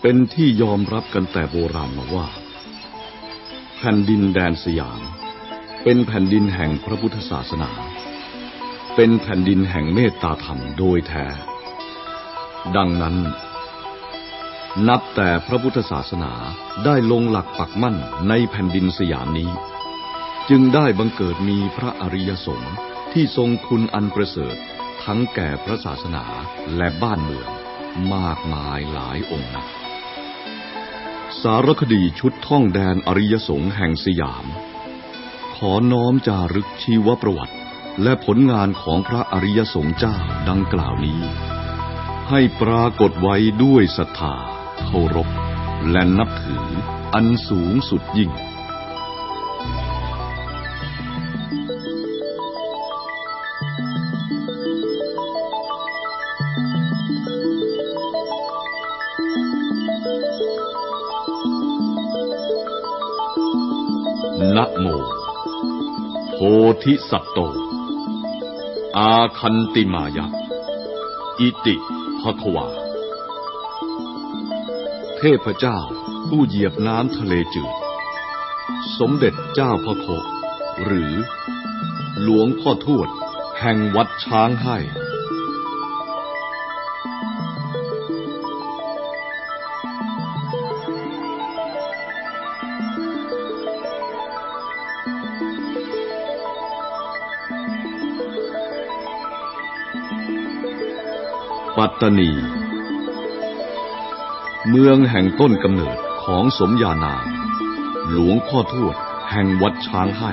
เป็นที่ยอมรับกันแต่โบราณมาว่า แผ่นดินแดนสยาม เป็นแผ่นดินแห่งพระพุทธศาสนา เป็นแผ่นดินแห่งเมตตาธรรมโดยแท้ ดังนั้น นับแต่พระพุทธศาสนาได้ลงหลักปักมั่นในแผ่นดินสยามนี้ จึงได้บังเกิดมีพระอริยสงฆ์ที่ทรงคุณอันประเสริฐทั้งแก่พระศาสนาและบ้านเมืองมากมายหลายองค์นัก สารคดีชุดท่องแดนอริยสงฆ์แห่งสยาม ขอน้อมจารึกชีวประวัติ และผลงานของพระอริยสงฆ์เจ้าดังกล่าวนี้ ให้ปรากฏไว้ด้วยศรัทธาเคารพ และนับถืออันสูงสุดยิ่ง ธิสัตโต อาคันติมายะ อิติภควา เทพเจ้าผู้เหยียบน้ำทะเลจืด สมเด็จเจ้าพระโค หรือ หลวงพ่อทวด แห่งวัดช้างให้ ปัตตานี เมืองแห่งต้นกำเนิดของสมญานามหลวงพ่อทวดแห่งวัดช้างให้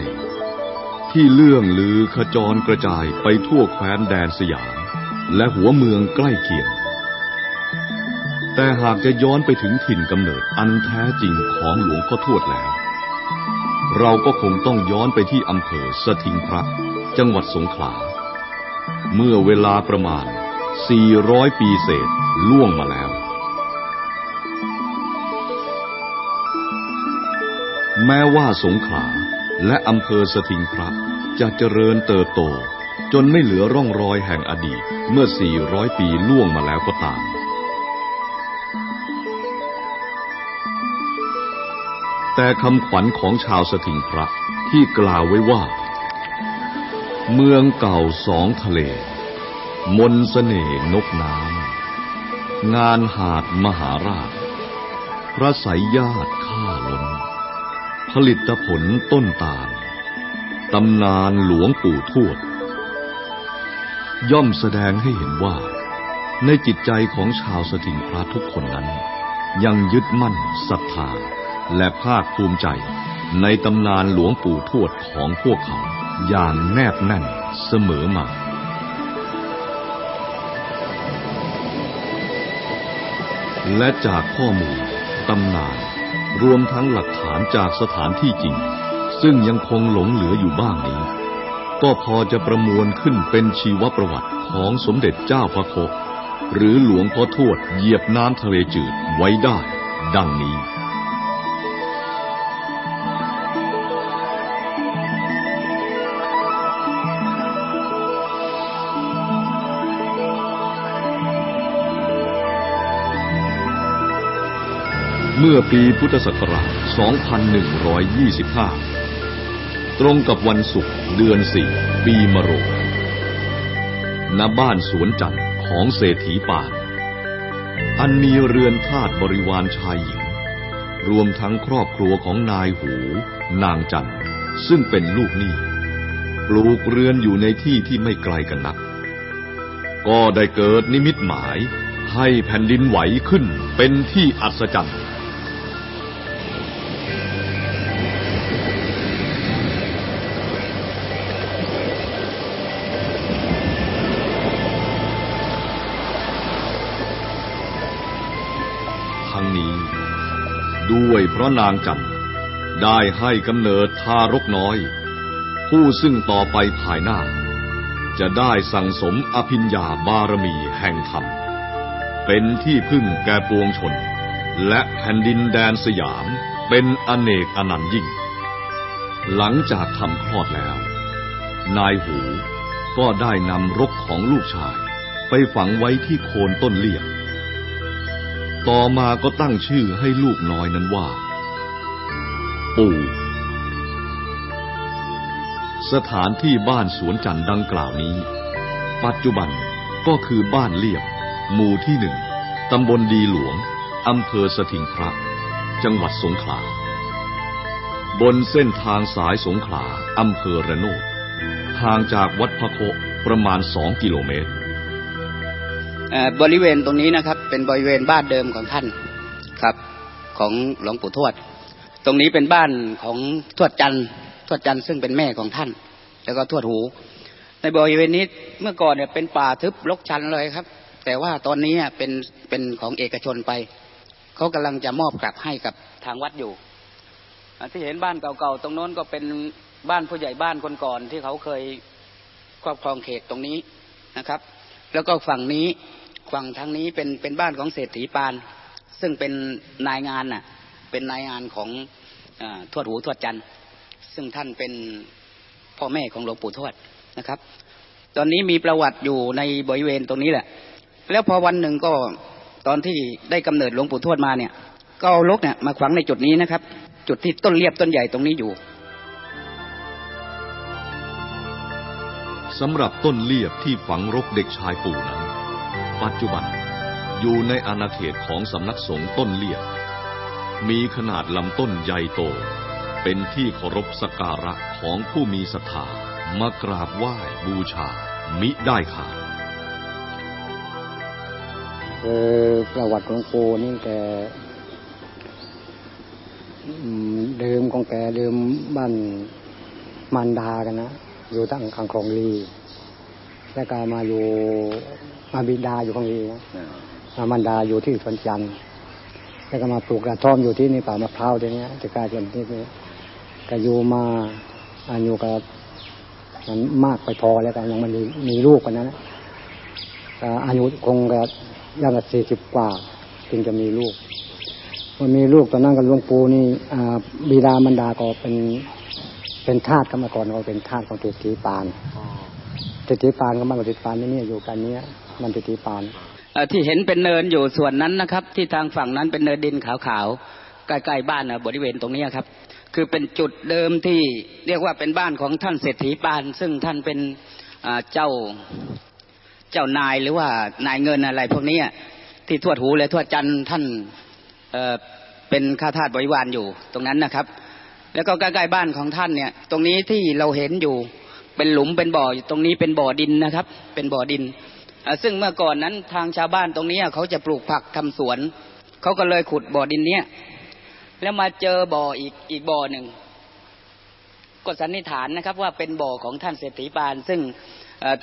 ที่เลื่องลือขจรกระจายไปทั่วแคว้นแดนสยาม และหัวเมืองใกล้เคียง แต่หากจะย้อนไปถึงถิ่นกำเนิดอันแท้จริงของหลวงพ่อทวดแล้ว เราก็คงต้องย้อนไปที่อำเภอสถิงพระ จังหวัดสงขลา เมื่อเวลาประมาณ 400 ปีเศษล่วงมาแล้ว แม้ว่าสงขลาและอำเภอสถิงพระจะเจริญเติบโต จนไม่เหลือร่องรอยแห่งอดีตเมื่อ 400 ปีล่วงมาแล้วก็ตาม แต่คำขวัญของชาวสถิงพระที่กล่าวไว้ว่า เมืองเก่าสองทะเล มนสเสน่ห์นกน้ำ งานหาดมหาราช พระสายญาติข้าล้น ผลิตผลต้นตาล ตำนานหลวงปู่ทวด ย่อมแสดงให้เห็นว่า ในจิตใจของชาวสถิงพระทุกคนนั้น ยังยึดมั่นศรัทธา และภาคภูมิใจในตำนานหลวงปู่ทวดของพวกเขาอย่างแนบแน่นเสมอมา และจากข้อมูลตำนาน รวมทั้งหลักฐานจากสถานที่จริง ซึ่งยังคงหลงเหลืออยู่บ้างนี้ ก็พอจะประมวลขึ้นเป็นชีวประวัติของสมเด็จเจ้าพระโคหรือหลวงพ่อทวดเหยียบน้ำทะเลจืดไว้ได้ ดังนี้ เมื่อปีพุทธศักราช 2125 ตรงกับวันศุกร์เดือนสี่ปีมะโรงณบ้านสวนจันทร์ของเศรษฐีป่าน อันมีเรือนทาสบริวารชายหญิง รวมทั้งครอบครัวของนายหู นางจันทร์ซึ่งเป็นลูกหนี้ปลูกเรือนอยู่ในที่ที่ไม่ไกลกันนัก ก็ได้เกิดนิมิตหมายให้แผ่นดินไหวขึ้นเป็นที่อัศจรรย์ เพราะนางจันได้ให้กำเนิดทารกน้อย ผู้ซึ่งต่อไปภายหน้า จะได้สั่งสมอภิญญาบารมีแห่งธรรม เป็นที่พึ่งแก่ปวงชน และแผ่นดินแดนสยามเป็นอเนกอนันต์ยิ่ง หลังจากทำคลอดแล้ว นายหูก็ได้นำรกของลูกชาย ไปฝังไว้ที่โคนต้นเลียงต่อมาก็ตั้งชื่อให้ลูกน้อยนั้นว่า ปู่ สถานที่บ้านสวนจันทร์ดังกล่าวนี้ ปัจจุบันก็คือบ้านเลียบ หมู่ที่หนึ่งตำบลดีหลวง อำเภอสถิงพระ จังหวัดสงขลา บนเส้นทางสายสงขลา อำเภอระโนดห่างจากวัดพระโคประมาณสองกิโลเมตรบริเวณตรงนี้นะครับ เป็นบริเวณบ้านเดิมของท่านครับ ของหลวงปู่ทวด ตรงนี้เป็นบ้านของทวดจันทวดจันซึ่งเป็นแม่ของท่าน แล้วก็ทวดหู ในบริเวณนี้เมื่อก่อนเนี่ยเป็นป่าทึบรกชันเลยครับ แต่ว่าตอนนี้เป็นเป็นของเอกชนไปเขากำลังจะมอบกลับให้กับทางวัดอยู่ที่เห็นบ้านเก่าๆตรงโน้นก็เป็นบ้านผู้ใหญ่บ้านคนก่อนที่เขาเคยครอบครองเขตตรงนี้นะครับ แล้วก็ฝั่งนี้ฝั่งทางนี้เป็นเป็นบ้านของเศรษฐีปาน ซึ่งเป็นนายงานน่ะ เป็นนายงานของอทวดหูทวดจันทร์ซึ่งท่านเป็นพ่อแม่ของหลวงปู่ทวดนะครับ ตอนนี้มีประวัติอยู่ในบริเวณตรงนี้แหละ แล้วพอวันหนึ่งก็ตอนที่ได้กำเนิดหลวงปู่ทวดมาเนี่ย ก็เอาลกเนี่ยมาขวางในจุดนี้นะครับ จุดที่ต้นเรียบต้นใหญ่ตรงนี้อยู่สำหรับต้นเลียบที่ฝังรกเด็กชายปู่นั้น ปัจจุบันอยู่ในอาณาเขตของสำนักสงฆ์ต้นเลียบ มีขนาดลำต้นใหญ่โต เป็นที่เคารพสักการะของผู้มีศรัทธามากราบไหว้บูชา มิได้ขาดเออประวัติของปู่นี่แกเดิมของแกเดิมบ้านมันดากันนะ อยู่ตั้งขังคลองลี แล้วก็มาอยู่มาบิดาอยู่ของลีนะมามันดาอยู่ที่สวนจันทร์ แล้วก็มาปลูกกระท่อมอยู่ที่นี่ป่ามะพร้าวตรงนี้จะกลายเป็นที่นี่ก็อยู่มาอายุกับมันมากไปพอแล้วกันยังมันมีมีลูกกันนั้นอายุคงกับยังสี่สิบกว่าจึงจะมีลูกมันมีลูกตอนนั้นกับหลวงปู่นี่บิดามันดาก็เป็นเป็นธาตุกรรมกรเราเป็นธาตุของติตีปานติตีปานก็มันกับติปานนี่อยู่กันเนี้ยมันติตีปาน ที่เห็นเป็นเนินอยู่ส่วนนั้นนะครับ ที่ทางฝั่งนั้นเป็นเนินดินขาวๆใกล้ๆบ้านนะบริเวณตรงนี้ครับ คือเป็นจุดเดิมที่เรียกว่าเป็นบ้านของท่านเศรษฐีปาน ซึ่งท่านเป็นเจ้าเจ้านายหรือว่านายเงินอะไรพวกนี้ที่ทวดหูเลยทวดจันท่านเป็นข้าทาสบริวารอยู่ตรงนั้นนะครับ แล้วก็ใกล้ๆบ้านของท่านเนี่ย ตรงนี้ที่เราเห็นอยู่เป็นหลุมเป็นบ่ออยู่ตรงนี้เป็นบ่อดินนะครับ เป็นบ่อดิน ซึ่งเมื่อก่อนนั้นทางชาวบ้านตรงนี้เขาจะปลูกผักทำสวน เขาก็เลยขุดบ่อดินเนี้ยแล้วมาเจอบ่ออีกอีกบ่อหนึ่งก็สันนิษฐานนะครับ ว่าเป็นบ่อของท่านเศรษฐีปาน ซึ่ง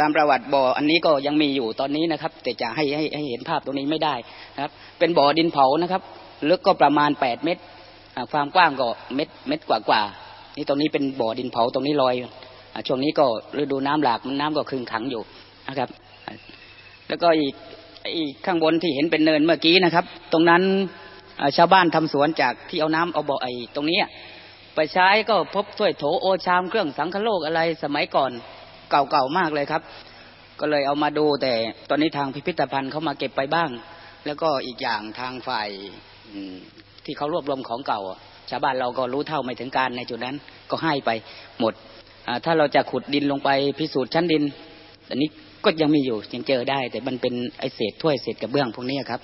ตามประวัติบ่ออันนี้ก็ยังมีอยู่ตอนนี้นะครับ แต่จะให้ให้ให้เห็นภาพตรงนี้ไม่ได้นะครับ เป็นบ่อดินเผานะครับลึกก็ประมาณแปดเมตรความกว้างก็เม็ดเม็ดกว่ากว่านี่ตรงนี้เป็นบ่อดินเผาตรงนี้ลอยช่วงนี้ก็ฤดูน้ำหลากนน้ำก็คึงขังอยู่นะครับ แล้วก็อีกอีกข้างบนที่เห็นเป็นเนินเมื่อกี้นะครับ ตรงนั้นชาวบ้านทำสวนจากที่เอาน้ำเอาบ่อไอ้ตรงนี้ไปใช้ก็พบถ้วยโถโอชามเครื่องสังคโลกอะไรสมัยก่อนเก่าๆมากเลยครับ ก็เลยเอามาดูแต่ตอนนี้ทางพิพิธภัณฑ์เขามาเก็บไปบ้าง แล้วก็อีกอย่างทางฝ่ายที่เขารวบรวมของเก่า ชาวบ้านเราก็รู้เท่าไม่ถึงการในจุดนั้นก็ให้ไปหมดถ้าเราจะขุดดินลงไปพิสูจน์ชั้นดินอันนี้ ก็ยังมีอยู่ยังเจอได้ แต่มันเป็นไอเศษถ้วยเศษกระเบื้องพวกนี้ครับ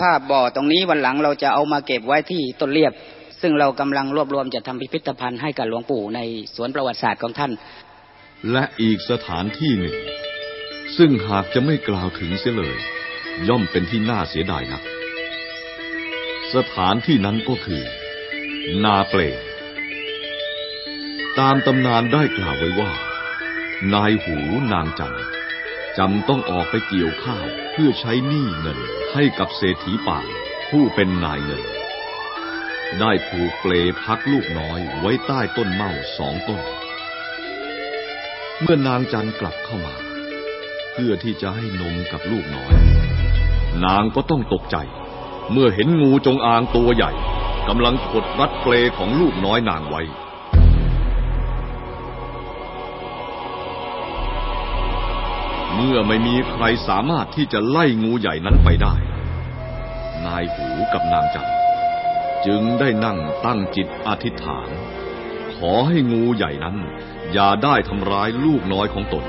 ภาพบ่อตรงนี้วันหลังเราจะเอามาเก็บไว้ที่ต้นเรียบ ซึ่งเรากำลังรวบรวมจะทำพิพิธภัณฑ์ให้กับหลวงปู่ในสวนประวัติศาสตร์ของท่าน และอีกสถานที่หนึ่ง ซึ่งหากจะไม่กล่าวถึงเสียเลย ย่อมเป็นที่น่าเสียดายนักสถานที่นั้นก็คือ นาเปลตามตำนานได้กล่าวไว้ว่า นายหูนางจันจำต้องออกไปเกี่ยวข้าวเพื่อใช้หนี้เงินให้กับเศรษฐีป่าผู้เป็นนายเงิน ได้ผูกเปลพักลูกน้อยไว้ใต้ต้นเมาสองต้น เมื่อนางจันกลับเข้ามา เพื่อที่จะให้นมกับลูกน้อย นางก็ต้องตกใจ เมื่อเห็นงูจงอางตัวใหญ่กำลังกดรัดเปลของลูกน้อยนางไว้ เมื่อไม่มีใครสามารถที่จะไล่งูใหญ่นั้นไปได้ นายหูกับนางจันจึงได้นั่งตั้งจิตอธิษฐาน ขอให้งูใหญ่นั้น อย่าได้ทำร้ายลูกน้อยของตน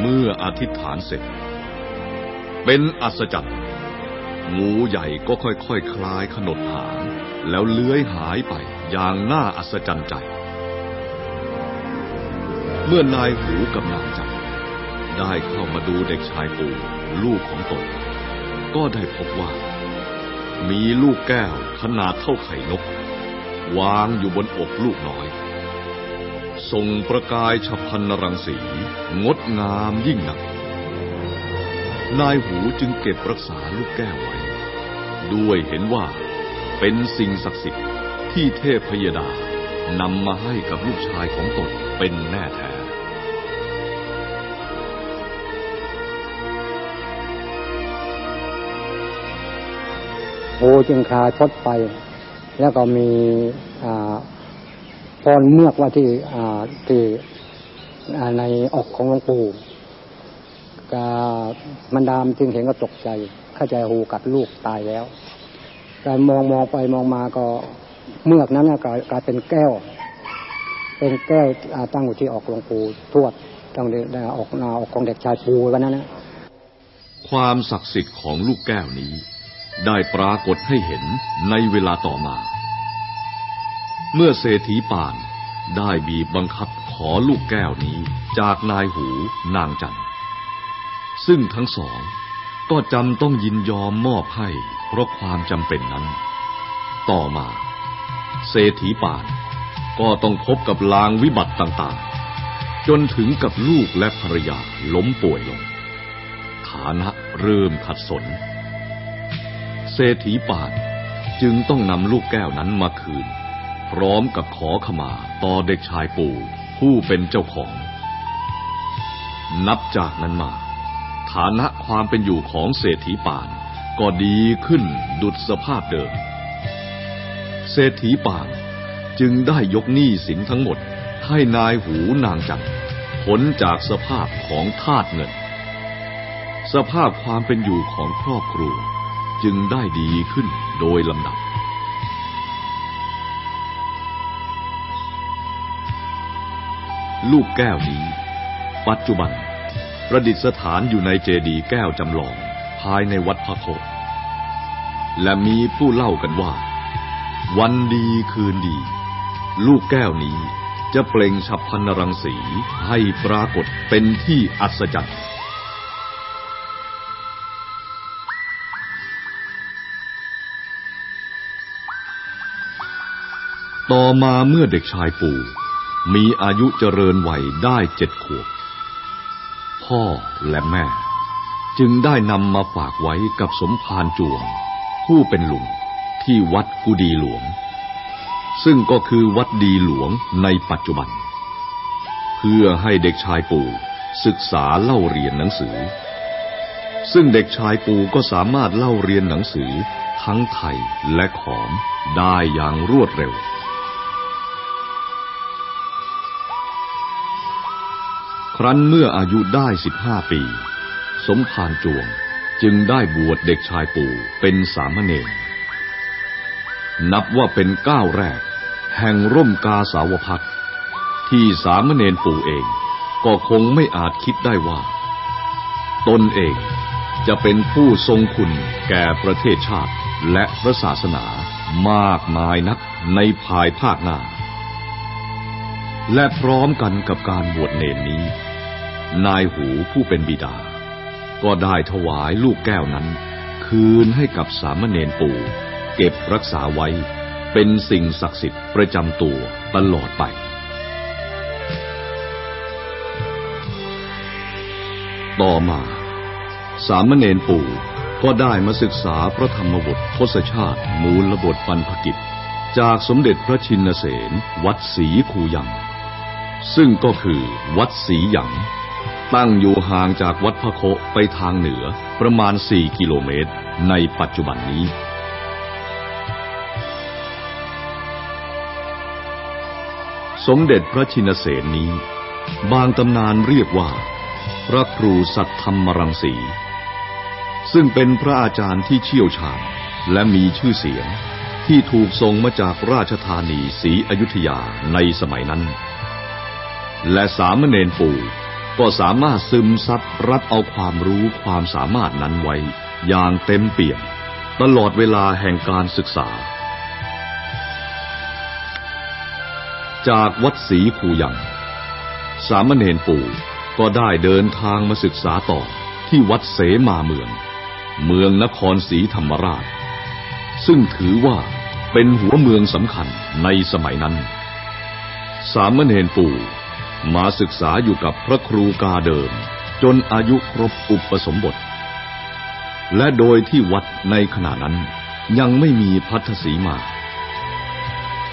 เมื่ออธิษฐานเสร็จ เป็นอัศจรรย์งูใหญ่ก็ค่อยๆคคลายขนดหาง แล้วเลื้อยหายไปอย่างน่าอัศจรรย์ใจ เมื่อนายหูกับนางจัน ได้เข้ามาดูเด็กชายปูลูกของตน ก็ได้พบว่า มีลูกแก้วขนาดเท่าไข่นก วางอยู่บนอกลูกน้อย ส่งประกายฉพันรังสี งดงามยิ่งนัก นายหูจึงเก็บรักษาลูกแก้วไว้ ด้วยเห็นว่าเป็นสิ่งศักดิ์สิทธิ์ที่เทพพยดานำมาให้กับลูกชายของตนเป็นแน่แท้ หจึงคาชดไป แล้วก็มีพรเมือกว่าที่ที่ในอกของหลวงปู่กามันดามจึงเห็นก็ตกใจ เข้าใจหูกัดลูกตายแล้วการมองมองไปมองมาก็เมือกนั้นก็กลายเป็นแก้ว เป็นแก้วตั้งอยู่ที่ออกหลวงปู่ทวดตั้งออกนาออกของเด็กชายปูวันนั้นนะความศักดิ์สิทธิ์ของลูกแก้วนี้ ได้ปรากฏให้เห็นในเวลาต่อมา เมื่อเศรษฐีป่านได้บีบบังคับขอลูกแก้วนี้จากนายหูนางจันซึ่งทั้งสองก็จำต้องยินยอมมอบให้เพราะความจำเป็นนั้น ต่อมา เศรษฐีป่านก็ต้องพบกับลางวิบัติต่างๆ จนถึงกับลูกและภรรยาล้มป่วยลง ฐานะเริ่มขัดสน เศรษฐีปานจึงต้องนำลูกแก้วนั้นมาคืน พร้อมกับขอขมาต่อเด็กชายปู่ผู้เป็นเจ้าของ นับจากนั้นมา ฐานะความเป็นอยู่ของเศรษฐีปานก็ดีขึ้นดุดสภาพเดิม เศรษฐีปานจึงได้ยกหนี้สินทั้งหมดให้นายหูนางจันพ้นจากสภาพของทาสเงิน สภาพความเป็นอยู่ของครอบครัว จึงได้ดีขึ้นโดยลำดับ ลูกแก้วนี้ ปัจจุบัน ประดิษฐานอยู่ในเจดีย์แก้วจำลองภายในวัดพระโคและมีผู้เล่ากันว่า วันดีคืนดี ลูกแก้วนี้จะเปล่งฉับพันรังสีให้ปรากฏเป็นที่อัศจรรย์ ต่อมาเมื่อเด็กชายปู่ มีอายุเจริญวัยได้เจ็ดขวบ พ่อและแม่ จึงได้นำมาฝากไว้กับสมภารจวง ผู้เป็นลุงที่วัดกุดีหลวง ซึ่งก็คือวัดดีหลวงในปัจจุบัน เพื่อให้เด็กชายปู่ศึกษาเล่าเรียนหนังสือ ซึ่งเด็กชายปู่ก็สามารถเล่าเรียนหนังสือทั้งไทยและขอมได้อย่างรวดเร็ว ครั้นเมื่ออายุได้สิบห้าปี สมภารจวงจึงได้บวชเด็กชายปู่เป็นสามเณรนับว่าเป็นก้าวแรก แห่งร่มกาสาวพักที่สามเณรปู่เองก็คงไม่อาจคิดได้ว่า ตนเองจะเป็นผู้ทรงคุณแก่ประเทศชาติและพระศาสนามากมายนักในภายภาคหน้า และพร้อมกันกับการบวชเนรนี้ นายหูผู้เป็นบิดา ก็ได้ถวายลูกแก้วนั้น คืนให้กับสามเณรปู่ เก็บรักษาไว้เป็นสิ่งศักดิ์สิทธิ์ประจำตัวตลอดไปต่อมา สามเณรปู่ก็ได้มาศึกษาพระธรรมบททศชาติมูลบทปันภกิจ จากสมเด็จพระชินเสนวัดศรีคูยัง ซึ่งก็คือวัดศรีหยัง ตั้งอยู่ห่างจากวัดพระโคไปทางเหนือประมาณ 4 กิโลเมตร ในปัจจุบันนี้ สมเด็จพระชินเสนนี้ บางตำนานเรียกว่า พระครูสัตธรรมรังสี ซึ่งเป็นพระอาจารย์ที่เชี่ยวชาญและมีชื่อเสียงที่ถูกส่งมาจากราชธานีศรีอยุธยาในสมัยนั้น และสามเณรปู่ ก็สามารถซึมซับรับเอาความรู้ความสามารถนั้นไว้ อย่างเต็มเปี่ยมตลอดเวลาแห่งการศึกษา จากวัดศรีคูยัง สามเณรปู่ก็ได้เดินทางมาศึกษาต่อที่วัดเสมาเมือง เมืองนครศรีธรรมราช ซึ่งถือว่าเป็นหัวเมืองสำคัญในสมัยนั้น สามเณรปู่ มาศึกษาอยู่กับพระครูกาเดิม จนอายุครบอุปสมบท และโดยที่วัดในขณะนั้นยังไม่มีพัทธสีมา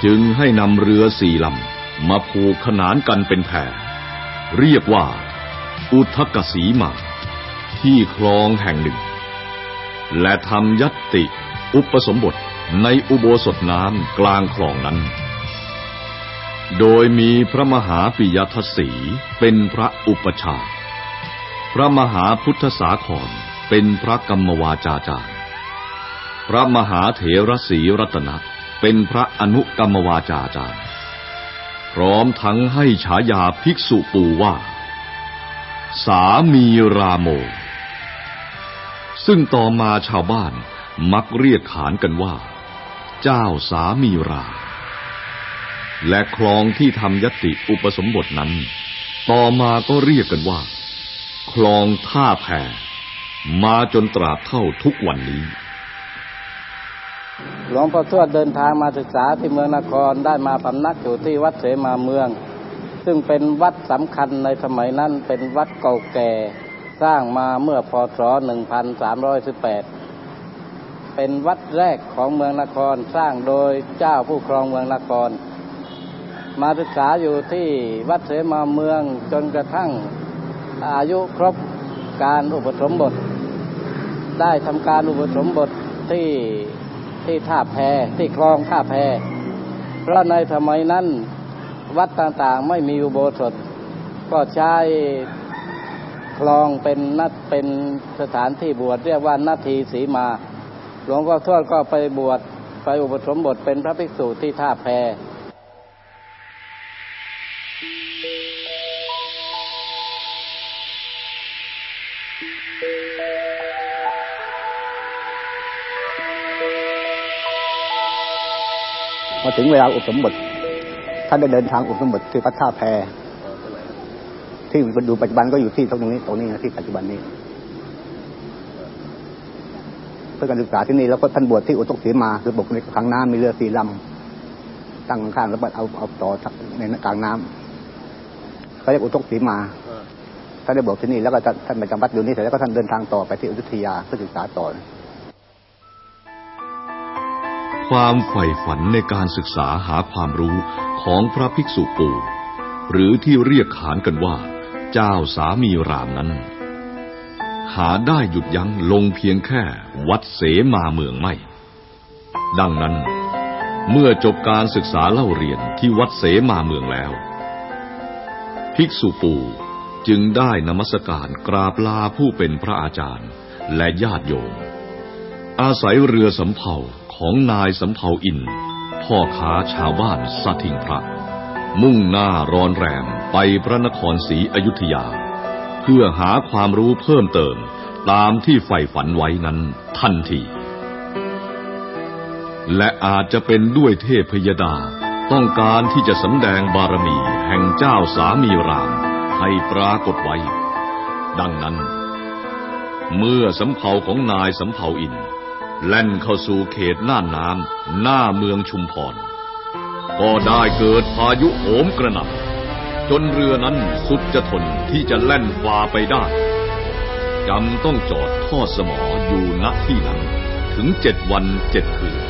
จึงให้นำเรือสี่ลำมาผูกขนานกันเป็นแพรเรียกว่า อุทกสีมา ที่คลองแห่งหนึ่ง และทำยัตติอุปสมบทในอุโบสถน้ำกลางคลองนั้น โดยมีพระมหาปิยทัศสีเป็นพระอุปชา พระมหาพุทธสาครเป็นพระกรรมวาจาจารย์ พระมหาเถรศรีรัตนะเป็นพระอนุกรรมวาจาจารย์ พร้อมทั้งให้ฉายาภิกษุปูว่า สามีราโม ซึ่งต่อมาชาวบ้านมักเรียกขานกันว่า เจ้าสามีรา และคลองที่ทำยติอุปสมบทนั้น ต่อมาก็เรียกกันว่า คลองท่าแพมาจนตราบเท่าทุกวันนี้ หลวงพ่อทวดเดินทางมาศึกษาที่เมืองนครได้มาพำนักอยู่ที่วัดเสมาเมือง ซึ่งเป็นวัดสำคัญในสมัยนั้นเป็นวัดเก่าแก่สร้างมาเมื่อพศ 1318 เป็นวัดแรกของเมืองนครสร้างโดยเจ้าผู้ครองเมืองนคร มาศึกษาอยู่ที่วัดเสมาเมืองจนกระทั่งอายุครบการอุปสมบท ได้ทำการอุปสมบทที่ที่ท่าแพที่คลองท่าแพ เพราะในสมัยนั้นวัดต่างๆไม่มีอุโบสถ ก็ใช้คลองเป็นนัดเป็นสถานที่บวชเรียกว่านาทีสีมา หลวงพ่อทวดก็ไปบวชไปอุปสมบทเป็นพระภิกษุที่ท่าแพ พอถึงเวลาอุปสมบทท่านได้เดินทางอุปสมบทที่พัดท่าแพที่ดูปัจจุบันก็อยู่ที่ตรงนี้ตรงนี้นะที่ปัจจุบันนี้ เพื่อการศึกษาที่นี่แล้วก็ท่านบวชที่อุตกศรีมาคือบกในกลางน้ำมีเรือสี่ลำตั้งข้างๆแล้วเอาเอาต่อในกลางน้ำเขาเรียกอุตกศรีมาท่านได้บวชที่นี่แล้วก็ท่านมาจำวัดอยู่นี่เสร็จแล้วก็ท่านเดินทางต่อไปที่อยุธยาเพื่อศึกษาต่อ ความใฝ่ฝันในการศึกษาหาความรู้ของพระภิกษุปู่หรือที่เรียกขานกันว่า เจ้าสามีรามนั้น หาได้หยุดยั้งลงเพียงแค่วัดเสมาเมืองไม่ ดังนั้น เมื่อจบการศึกษาเล่าเรียนที่วัดเสมาเมืองแล้ว ภิกษุปู่จึงได้นมัสการกราบลาผู้เป็นพระอาจารย์และญาติโยม อาศัยเรือสำเภาของนายสำเภาอิน พ่อค้าชาวบ้านสะทิงพระ มุ่งหน้ารอนแรมไปพระนครศรีอยุธยา เพื่อหาความรู้เพิ่มเติมตามที่ใฝ่ฝันไว้นั้นทันที และอาจจะเป็นด้วยเทพยดาต้องการที่จะสำแดงบารมีแห่งเจ้าสามีรามให้ปรากฏไว้ ดังนั้น เมื่อสำเภาของนายสำเภาอิน แล่นเข้าสู่เขตน่านน้ำหน้าเมืองชุมพร ก็ได้เกิดพายุโหมกระหน่ำจนเรือนั้นสุดจะทนที่จะแล่นฝ่าไปได้จำต้องจอดท่อสมออยู่ณที่นั้น ถึงเจ็ดวันเจ็ดคืน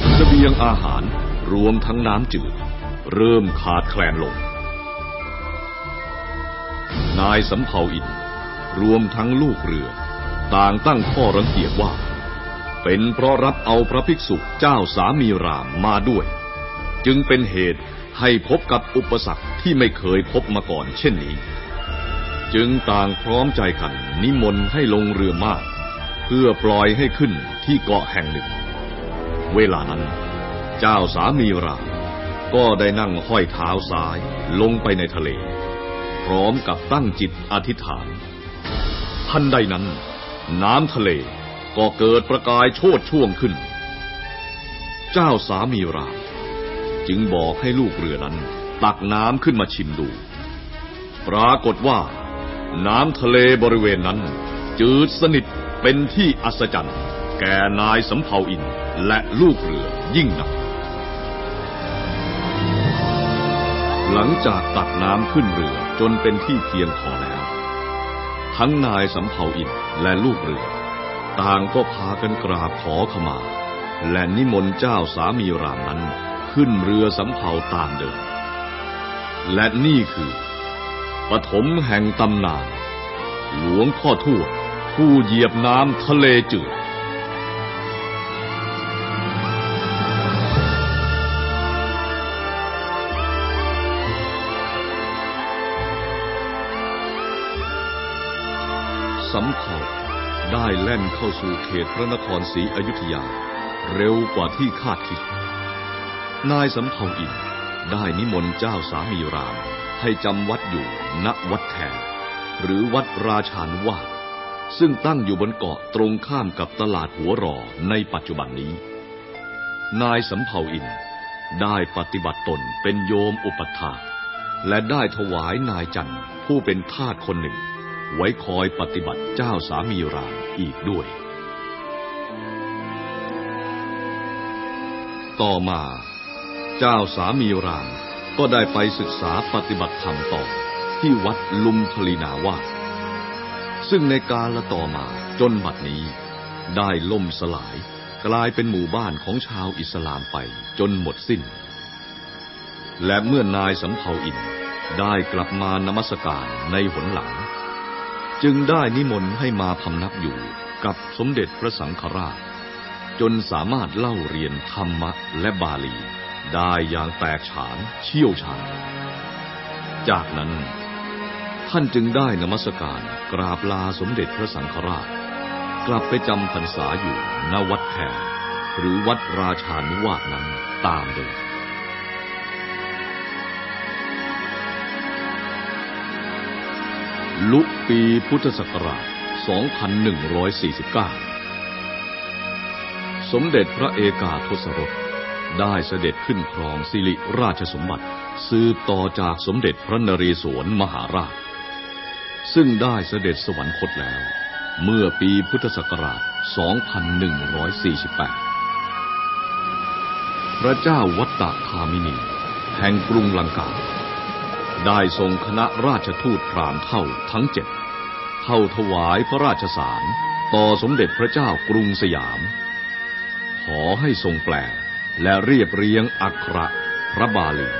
สเสบียงอาหารรวมทั้งน้ำจืด เริ่มขาดแคลนลง นายสำเภาอินรวมทั้งลูกเรือ ต่างตั้งข้อรังเกียจว่า เป็นเพราะรับเอาพระภิกษุเจ้าสามีรามมาด้วย จึงเป็นเหตุให้พบกับอุปสรรคที่ไม่เคยพบมาก่อนเช่นนี้ จึงต่างพร้อมใจกันนิมนต์ให้ลงเรือมาก เพื่อปล่อยให้ขึ้นที่เกาะแห่งหนึ่ง เวลานั้น เจ้าสามีรามก็ได้นั่งห้อยเท้าซ้ายลงไปในทะเล พร้อมกับตั้งจิตอธิษฐาน ทันใดนั้น น้ำทะเล ก็เกิดประกายโชดช่วงขึ้น เจ้าสามีรามจึงบอกให้ลูกเรือนั้น ตักน้ำขึ้นมาชิมดู ปรากฏว่า น้ำทะเลบริเวณนั้น จืดสนิทเป็นที่อัศจรรย์ แก่นายสำเภาอินและลูกเรือยิ่งนัก หลังจากตักน้ำขึ้นเรือจนเป็นที่เพียงพอแล้ว ทั้งนายสำเภาอินและลูกเรือ ต่างก็พากันกราบขอขมา และนิมนต์เจ้าสามีรามนั้น ขึ้นเรือสำเภาตามเดิม และนี่คือ ปฐมแห่งตำนาน หลวงพ่อทวดผู้เหยียบน้ำทะเลจืดสำเภา ได้แล่นเข้าสู่เขตพระนครศรีอยุธยา เร็วกว่าที่คาดคิด นายสำเภาอินได้นิมนต์เจ้าสามีราม ให้จำวัดอยู่ณวัดแทนหรือวัดราชานุวาสซึ่งตั้งอยู่บนเกาะตรงข้ามกับตลาดหัวรอในปัจจุบันนี้ นายสำเภาอินได้ปฏิบัติตนเป็นโยมอุปถาและได้ถวายนายจันทร์ผู้เป็นทาสคนหนึ่ง ไว้คอยปฏิบัติเจ้าสามีรามอีกด้วย ต่อมาเจ้าสามีรามก็ได้ไปศึกษาปฏิบัติธรรมต่อที่วัดลุมพลีนาวาซึ่งในกาลต่อมาจนบัดนี้ ได้ล่มสลายกลายเป็นหมู่บ้านของชาวอิสลามไปจนหมดสิ้น และเมื่อนายสำเภาอินได้กลับมานมัสการในหนหลัง จึงได้นิมนต์ให้มาพำนักอยู่กับสมเด็จพระสังฆราช จนสามารถเล่าเรียนธรรมะและบาลี ได้อย่างแตกฉานเชี่ยวชาญ จากนั้น ท่านจึงได้นมัสการกราบลาสมเด็จพระสังฆราช กลับไปจำพรรษาอยู่ณวัดแขกหรือวัดราชานุวาสนั้นตามเดิม ลุปีพุทธศักราช 2149 สมเด็จพระเอกาทศรสได้เสด็จขึ้นครองสิริราชสมบัติ สืบต่อจากสมเด็จพระนเรศวรมหาราช ซึ่งได้เสด็จสวรรคตแล้ว เมื่อปีพุทธศักราช 2148 พระเจ้าวัตตคามินี แห่งกรุงลังกา ได้ส่งคณะราชทูตพรามเท่าทั้งเจ็ดเข้าถวายพระราชสารต่อสมเด็จพระเจ้ากรุงสยาม ขอให้ทรงแปลและเรียบเรียงอักขระพระบาลี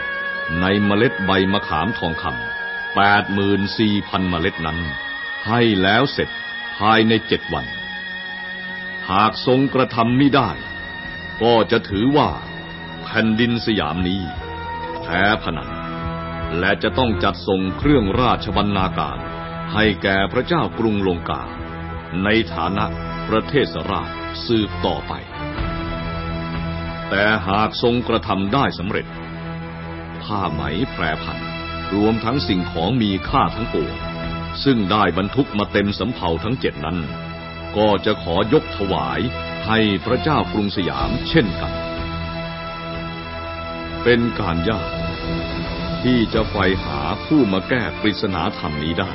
ในเมล็ดใบมะขามทองคำแปดหมื่นสี่พันเมล็ดนั้น ให้แล้วเสร็จภายในเจ็ดวัน หากทรงกระทำไม่ได้ ก็จะถือว่าแผ่นดินสยามนี้แพ้พนัน และจะต้องจัดส่งเครื่องราชบรรณาการ ให้แก่พระเจ้ากรุงลงกา ในฐานะประเทศราชสืบต่อไป แต่หากทรงกระทำได้สำเร็จ ผ้าไหมแพรพันรวมทั้งสิ่งของมีค่าทั้งปวงซึ่งได้บรรทุกมาเต็มสำเภาทั้งเจ็ดนั้น ก็จะขอยกถวายให้พระเจ้ากรุงสยามเช่นกัน เป็นการยาก ที่จะไฟหาผู้มาแก้ปริศนาธรรมนี้ได้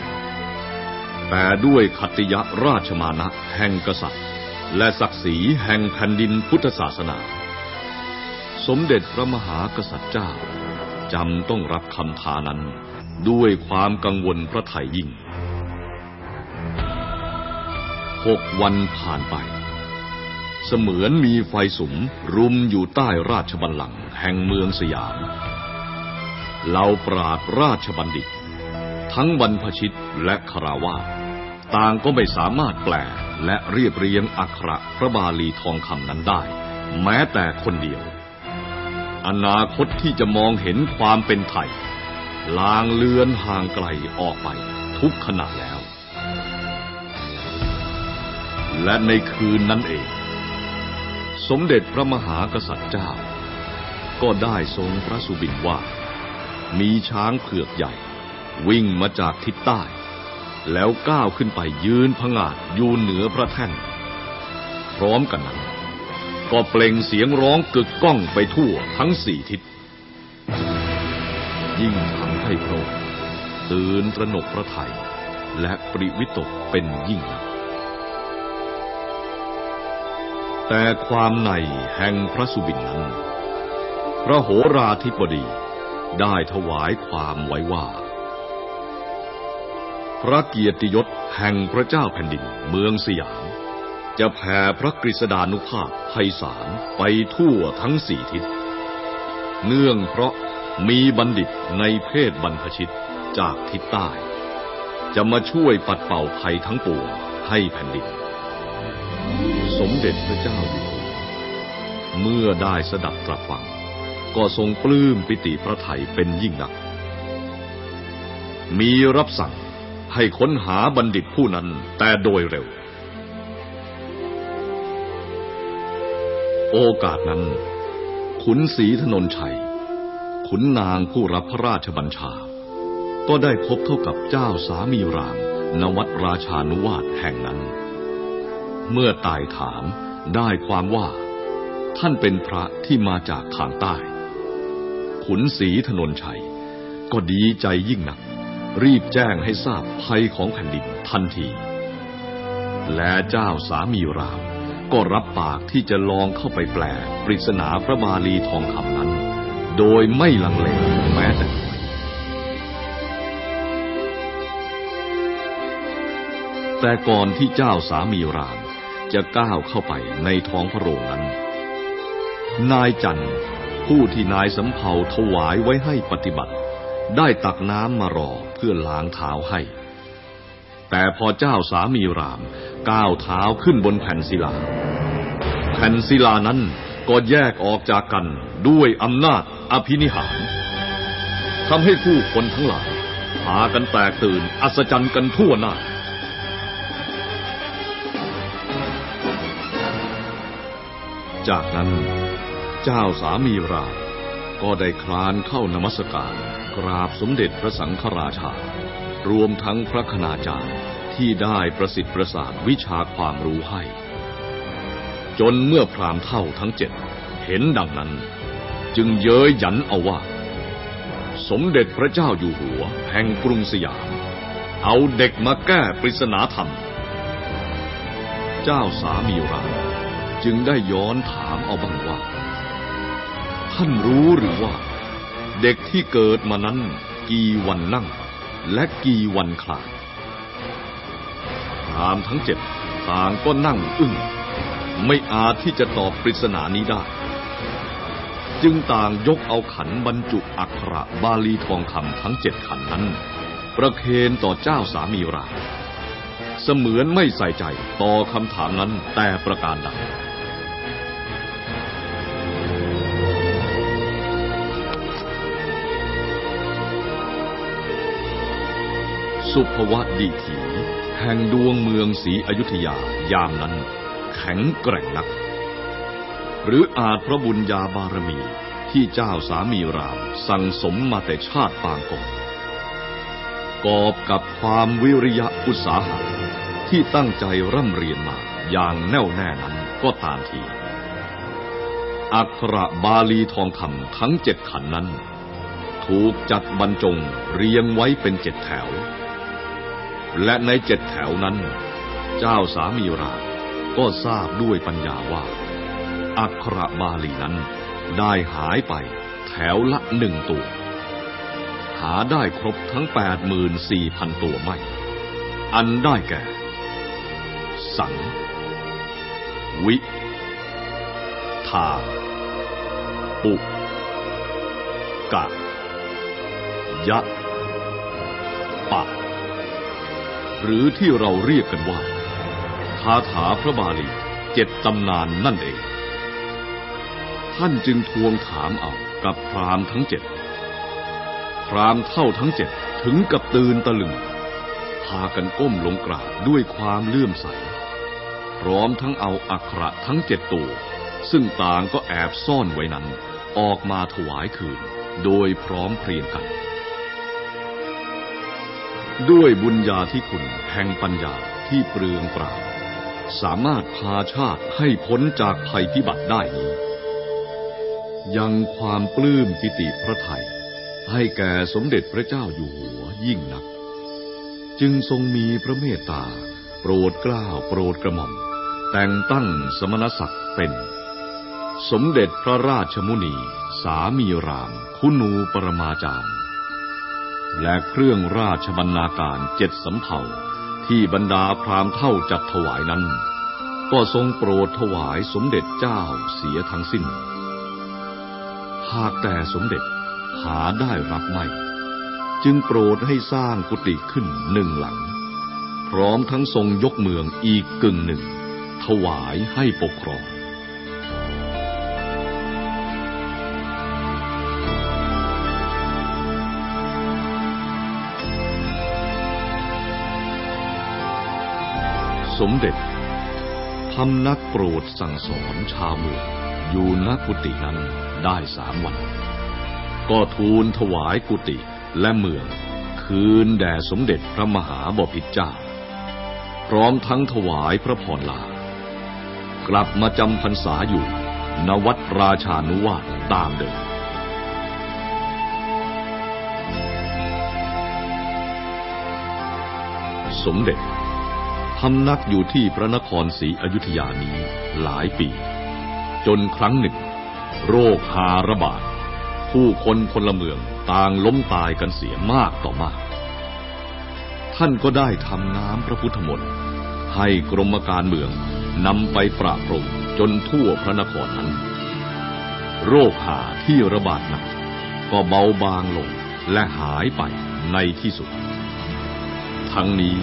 แต่ด้วยคติยะราชมานะแห่งกษัตริย์ และศักดิ์ศรีแห่งแผ่นดินพุทธศาสนา สมเด็จพระมหากษัตริย์เจ้าจำต้องรับคำทานั้นด้วยความกังวลพระไถ่ยิ่งหกวันผ่านไป เสมือนมีไฟสุมรุมอยู่ใต้ราชบัลลังก์แห่งเมืองสยาม เหล่าปราดราชบัณฑิต ทั้งบรรพชิตและคราวาต่างก็ไม่สามารถแปลและเรียบเรียงอักขระพระบาลีทองคำนั้นได้ แม้แต่คนเดียว อนาคตที่จะมองเห็นความเป็นไทยลางเลือนห่างไกลออกไปทุกขณะแล้วแและในคืนนั้นเอง สมเด็จพระมหากษัตริย์เจ้า ก็ได้ทรงพระสุบินว่า มีช้างเผือกใหญ่ วิ่งมาจากทิศใต้ แล้วก้าวขึ้นไปยืนพงาดอยู่เหนือพระแท่น พร้อมกันนั้น ก็เปล่งเสียงร้องกึกก้องไปทั่วทั้งสี่ทิศ ยิ่งทำให้พระองค์ตื่นตระหนกพระไทย และปริวิตกเป็นยิ่งนักแต่ความในแห่งพระสุบินนั้น พระโหราธิบดี ได้ถวายความไว้ว่า พระเกียรติยศแห่งพระเจ้าแผ่นดินเมืองสยาม จะแผ่พระกฤษดานุภาพไพศาลไปทั่วทั้งสี่ทิศ เนื่องเพราะมีบัณฑิตในเพศบรรพชิตจากทิศใต้ จะมาช่วยปัดเป่าภัยทั้งปวงให้แผ่นดิน สมเด็จพระเจ้าอยู่หัวเมื่อได้สดับตรับฟัง ก็ทรงปลื้มปิติพระไทยเป็นยิ่งนัก มีรับสั่งให้ค้นหาบัณฑิตผู้นั้นแต่โดยเร็ว โอกาสนั้น ขุนศรีถนนชัย ขุนนางผู้รับพระราชบัญชา ก็ได้พบเข้ากับเจ้าสามีราม นวัดราชานุวาสแห่งนั้น เมื่อตายถามได้ความว่าท่านเป็นพระที่มาจากทางใต้ ขุนศรีถนนชัย ก็ดีใจยิ่งนัก รีบแจ้งให้ทราบภัยของแผ่นดินทันที และเจ้าสามีรามก็รับปากที่จะลองเข้าไปแปลปริศนาพระบาลีทองคำนั้น โดยไม่ลังเลแม้แต่น้อยแต่ก่อนที่เจ้าสามีรามจะก้าวเข้าไปในท้องพระโรงนั้น นายจันทร์ ผู้ที่นายสำเภาถวายไว้ให้ปฏิบัติ ได้ตักน้ำมารอเพื่อล้างเท้าให้ แต่พอเจ้าสามีรามก้าวเท้าขึ้นบนแผ่นศิลา แผ่นศิลานั้นก็แยกออกจากกันด้วยอำนาจอภินิหารทำให้ผู้คนทั้งหลายพากันแตกตื่นอัศจรรย์กันทั่วหน้าจากนั้น เจ้าสามีราก็ได้คลานเข้านมัสการ กราบสมเด็จพระสังฆราชา รวมทั้งพระคณาจารย์ที่ได้ประสิทธิ์ประสาทวิชาความรู้ให้ จนเมื่อพรามเท่าทั้งเจ็ดเห็นดังนั้น จึงเย้ยหยันเอาว่า สมเด็จพระเจ้าอยู่หัวแห่งกรุงสยาม เอาเด็กมาแก้ปริศนาธรรม เจ้าสามีรามจึงได้ย้อนถามเอาบ้างว่า ท่านรู้หรือว่า เด็กที่เกิดมานั้น กี่วันนั่ง และกี่วันคลานพรามทั้งเจ็ดต่างก็นั่งอึ้งไม่อาจที่จะตอบปริศนานี้ได้ จึงต่างยกเอาขันบรรจุอักขระบาลีทองคำทั้งเจ็ดขันนั้น ประเคนต่อเจ้าสามีราเสมือนไม่ใส่ใจต่อคำถามนั้นแต่ประการใด สุภวะดีถี แห่งดวงเมืองศรีอยุธยายามนั้น แข็งแกร่งนัก หรืออาจพระบุญญาบารมีที่เจ้าสามีรามสั่งสมมาแต่ชาติปางก่อนกอบกับความวิริยะอุตสาหะที่ตั้งใจร่ำเรียนมาอย่างแน่วแน่นั้นก็ตามที อักขระบาลีทองคำทั้งเจ็ดขันนั้น ถูกจัดบรรจงเรียงไว้เป็นเจ็ดแถว และในเจ็ดแถวนั้น เจ้าสามีราก็ทราบด้วยปัญญาว่า อักขรบาลีนั้นได้หายไปแถวละหนึ่งตัว หาได้ครบทั้งแปดหมื่นสี่พันตัวไม่ อันได้แก่ สัง วิ ทา ปุ กะ ยะ ปะ หรือที่เราเรียกกันว่าคาถาพระบาลีเจ็ดตำนานนั่นเอง ท่านจึงทวงถามเอากับพรามทั้งเจ็ด พรามเท่าทั้งเจ็ดถึงกับตื่นตะลึง พากันก้มลงกราบด้วยความเลื่อมใส พร้อมทั้งเอาอักระทั้งเจ็ดตัว ซึ่งต่างก็แอบซ่อนไว้นั้น ออกมาถวายคืน โดยพร้อมเพรียงกัน ด้วยบุญญาที่คุณแห่งปัญญาที่เปลืองปล่าสามารถพาชาติให้พ้นจากภัยพิบัติได้นี้ยังความปลื้มปิติพระไทย ให้แก่สมเด็จพระเจ้าอยู่หัวยิ่งนัก จึงทรงมีพระเมตตา โปรดเกล้าโปรดกระหม่อม แต่งตั้งสมณศักดิ์เป็น สมเด็จพระราชมุนี สามีราม คุณูปรมาจารย์ และเครื่องราชบรรณาการเจ็ดสำเภาที่บรรดาพราหมณ์เท่าจัดถวายนั้น ก็ทรงโปรดถวายสมเด็จเจ้าเสียทั้งสิ้น หากแต่สมเด็จหาได้รับไม่ จึงโปรดให้สร้างกุฏิขึ้นหนึ่งหลัง พร้อมทั้งทรงยกเมืองอีกกึ่งหนึ่ง ถวายให้ปกครอง สมเด็จทำนักโปรดสั่งสอนชาวเมืองอยู่ณกุฏินั้นได้สามวัน ก็ทูลถวายกุฏิและเมือง คืนแด่สมเด็จพระมหาบพิตรเจ้า พร้อมทั้งถวายพระพรลา กลับมาจำพรรษาอยู่ณวัดราชานุวาสตามเดิมสมเด็จ พำนักอยู่ที่พระนครศรีอยุธยานี้หลายปี จนครั้งหนึ่ง โรคหาระบาด ผู้คนพลเมืองต่างล้มตายกันเสียมากต่อมาก ท่านก็ได้ทำน้ำพระพุทธมนต์ให้กรมการเมืองนำไปประพรมจนทั่วพระนครนั้น โรคหาที่ระบาดหนักก็เบาบางลงและหายไปในที่สุด ทั้งนี้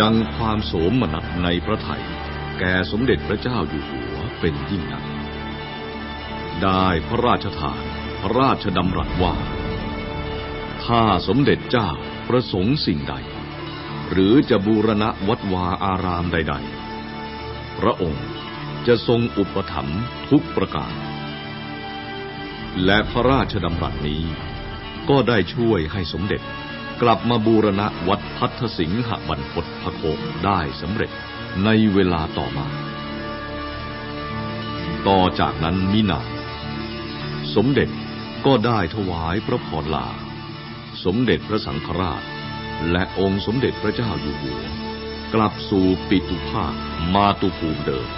ยังความโสมนัสในพระไทยแก่สมเด็จพระเจ้าอยู่หัวเป็นยิ่งนัก ได้พระราชทานพระราชดำรัสว่า ถ้าสมเด็จเจ้าประสงค์สิ่งใด หรือจะบูรณะวัดวาอารามใด ๆ พระองค์จะทรงอุปถัมภ์ทุกประการ และพระราชดำรัสนี้ก็ได้ช่วยให้สมเด็จ กลับมาบูรณะวัดพัทสิงหบรรพตพโคได้สำเร็จในเวลาต่อมา ต่อจากนั้นมินานสมเด็จก็ได้ถวายพระพรลา สมเด็จพระสังฆราช และองค์สมเด็จพระเจ้าอยู่หัว กลับสู่ปิตุภาคมาตุภูมิเดิม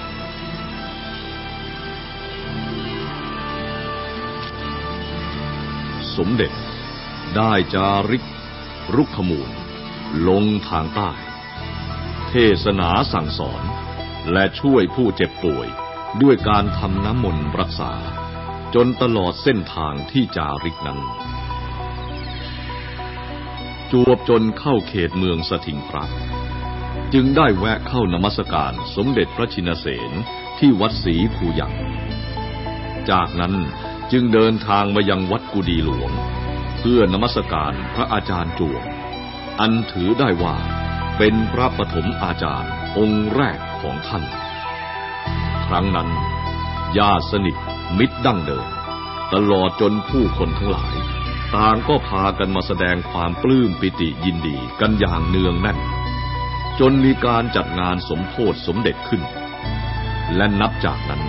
สมเด็จได้จาริก รุกขมูล ลงทางใต้ เทศนาสั่งสอน และช่วยผู้เจ็บป่วย ด้วยการทำน้ำมนต์รักษา จนตลอดเส้นทางที่จาริกนั้น จวบจนเข้าเขตเมืองสถิงพระจึงได้แวะเข้านมัสการสมเด็จพระชินเสนที่วัดศรีภูยังจากนั้นจึงเดินทางมายังวัดกุดีหลวง พื่อนมัสการพระอาจารย์จวง อันถือได้ว่าเป็นพระปฐมอาจารย์องค์แรกของท่าน ครั้งนั้นญาติสนิทมิตรดั้งเดิม ตลอดจนผู้คนทั้งหลาย ต่างก็พากันมาแสดงความปลื้มปิติยินดีกันอย่างเนืองแน่น จนมีการจัดงานสมโพธิสมเด็จขึ้น และนับจากนั้น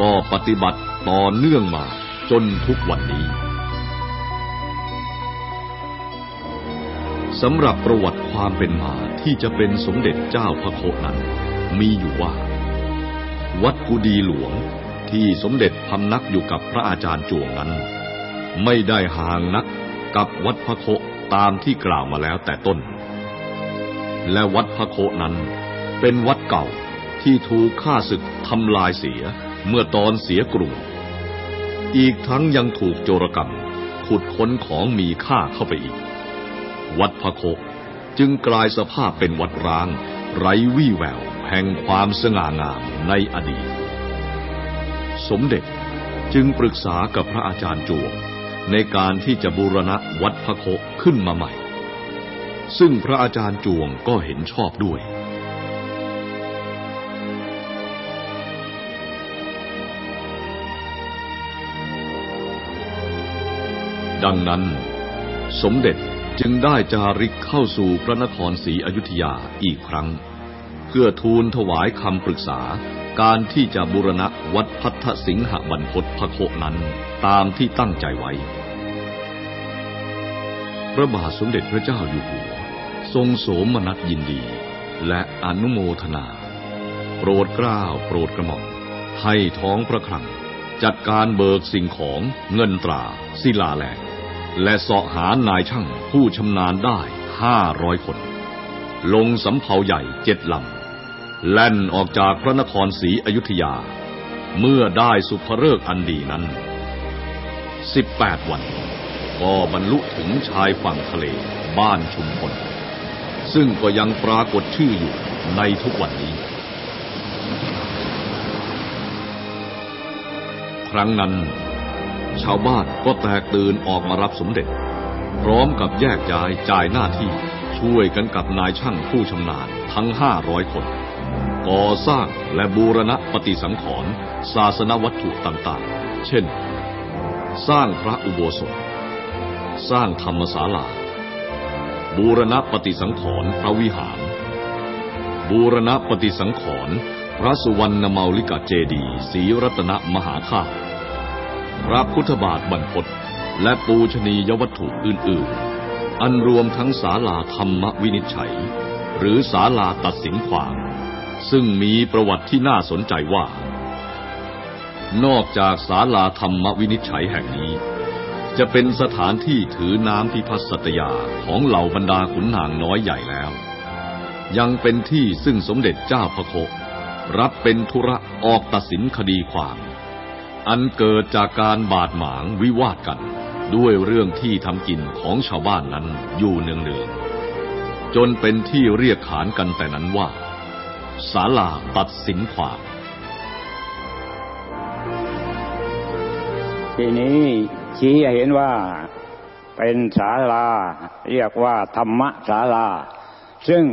ก็ปฏิบัติต่อเนื่องมาจนทุกวันนี้ สำหรับประวัติความเป็นมาที่จะเป็นสมเด็จเจ้าพระโคนั้น มีอยู่ว่า วัดกุดีหลวงที่สมเด็จพำนักอยู่กับพระอาจารย์จวงนั้น ไม่ได้ห่างนักกับวัดพระโคตามที่กล่าวมาแล้วแต่ต้น และวัดพระโคนั้นเป็นวัดเก่าที่ถูกฆ่าศึกทำลายเสียเมื่อตอนเสียกรุง อีกทั้งยังถูกโจรกรรมขุดค้นของมีค่าเข้าไปอีก วัดพระโคจึงกลายสภาพเป็นวัดร้าง ไร้วี่แววแห่งความสง่างามในอดีต สมเด็จจึงปรึกษากับพระอาจารย์จวงในการที่จะบูรณะวัดพระโคขึ้นมาใหม่ ซึ่งพระอาจารย์จวงก็เห็นชอบด้วย ดังนั้น สมเด็จ จึงได้จาริกเข้าสู่พระนครศรีอยุธยาอีกครั้ง เพื่อทูลถวายคำปรึกษาการที่จะบูรณะวัดพัทธสิงหบรรพตพระโคนั้นตามที่ตั้งใจไว้ พระบาทสมเด็จพระเจ้าอยู่หัว ทรงโสมนัสยินดี และอนุโมทนา โปรดเกล้าโปรดกระหม่อมให้ท้องพระคลัง จัดการเบิกสิ่งของเงินตราศิลาแรง และเสาะหานายช่างผู้ชำนาญได้ห้าร้อยคน ลงสำเภาใหญ่เจ็ดลำ แล่นออกจากพระนครศรีอยุธยา เมื่อได้สุภเริกอันดีนั้นสิบแปดวัน ก็บรรลุถึงชายฝั่งทะเลบ้านชุมพล ซึ่งก็ยังปรากฏชื่ออยู่ในทุกวันนี้ ครั้งนั้น ชาวบ้านก็แตกตื่นออกมารับสมเด็จ พร้อมกับแยกย้ายจ่ายหน้าที่ช่วยกันกับนายช่างผู้ชำนาญทั้งห้าร้อยคน ก่อสร้างและบูรณะปฏิสังขรณ์ศาสนวัตถุต่างๆ เช่น สร้างพระอุโบสถ สร้างธรรมศาลา บูรณะปฏิสังขรณ์พระวิหาร บูรณะปฏิสังขรณ์พระสุวรรณเมาลิกาเจดีศรีรัตนมหาธาตุ พระพุทธบาทบรรพตและปูชนียวัตถุอื่น ๆ อันรวมทั้งศาลาธรรมวินิจฉัย หรือศาลาตัดสินความ ซึ่งมีประวัติที่น่าสนใจว่า นอกจากศาลาธรรมวินิจฉัยแห่งนี้ จะเป็นสถานที่ถือน้ำพิพัฒตยาของเหล่าบรรดาขุนนางน้อยใหญ่แล้ว ยังเป็นที่ซึ่งสมเด็จเจ้าพระโครับเป็นธุระออกตัดสินคดีความ อันเกิดจากการบาดหมางวิวาทกัน ด้วยเรื่องที่ทำกินของชาวบ้านนั้นอยู่เนืองๆจนเป็นที่เรียกขานกันแต่นั้นว่าศาลาตัดสินความทีนี้ชี้เห็นว่าเป็นศาลาเรียกว่าธรรมศาลา ซึ่ง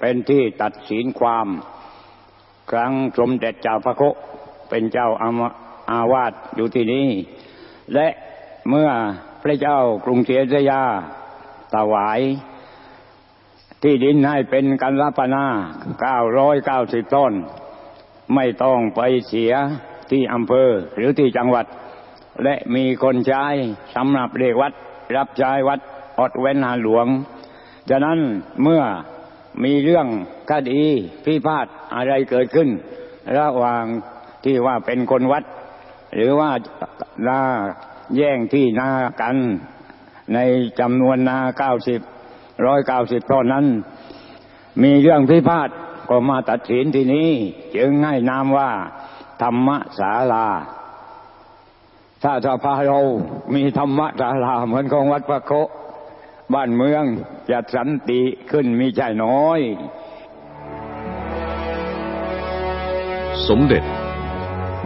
เป็นที่ตัดสินความ ครั้งสมเด็จเจ้าพระโคเป็นเจ้าอามา อาวาสอยู่ที่นี้ และเมื่อพระเจ้ากรุงศรียุธยาถวาย ที่ดินให้เป็นกันรัปนา990ต้น ไม่ต้องไปเสียที่อำเภอหรือที่จังหวัด และมีคนใช้สำหรับเรกวัด รับใช้วัดอดเว้นหาหลวงฉะนั้นเมื่อมีเรื่องคดีพิพาทอะไรเกิดขึ้น ระหว่างที่ว่าเป็นคนวัด หรือว่านาแย่งที่นากันในจำนวนนาเก้าสิบร้อยเก้าสิบต้นนั้น มีเรื่องพิพาทก็มาตัดสินที่นี้ จึงให้นามว่า ธรรมศาลา ถ้าสภาเรามีธรรมศาลาเหมือนของวัดพระโคบ้านเมืองจะสันติขึ้นมีใจน้อย สมเด็จ